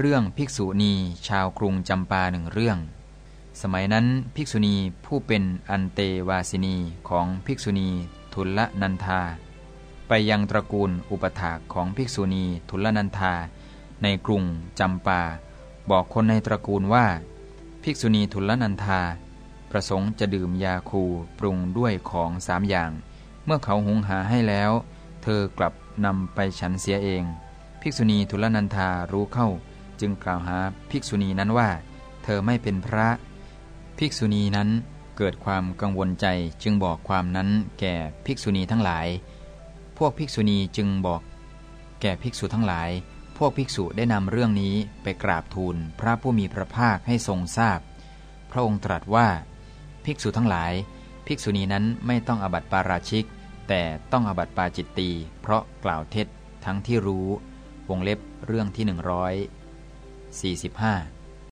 เรื่องภิกษุณีชาวกรุงจำปาหนึ่งเรื่อง สมัยนั้นภิกษุณีผู้เป็นอันเตวาสินีของภิกษุณีทุลนันทาไปยังตระกูลอุปถากของภิกษุณีทุลนันทาในกรุงจำปา บอกคนในตระกูลว่า ภิกษุณีทุลนันทาประสงค์จะดื่มยาคูปรุงด้วยของสามอย่าง เมื่อเขาหุงหาให้แล้ว เธอกลับนำไปฉันเสียเอง ภิกษุณีทุลนันทารู้เข้า จึงกล่าวหาภิกษุณีนั้นว่า เธอไม่เป็นพระ ภิกษุณีนั้นเกิดความกังวลใจจึงบอกความนั้นแก่ภิกษุณีทั้งหลาย พวกภิกษุณีจึงบอก แก่ภิกษุทั้งหลาย พวกภิกษุได้นำเรื่องนี้ไปกราบทูลพระผู้มีพระภาคให้ทรงทราบพระองค์ตรัสว่า ภิกษุทั้งหลาย ภิกษุณีนั้นไม่ต้องอบัติปาราชิก แต่ต้องอบัติปาจิตตีเพราะกล่าวเท็จทั้งที่รู้ วงเล็บเรื่องที่หนึ่งร้อย 45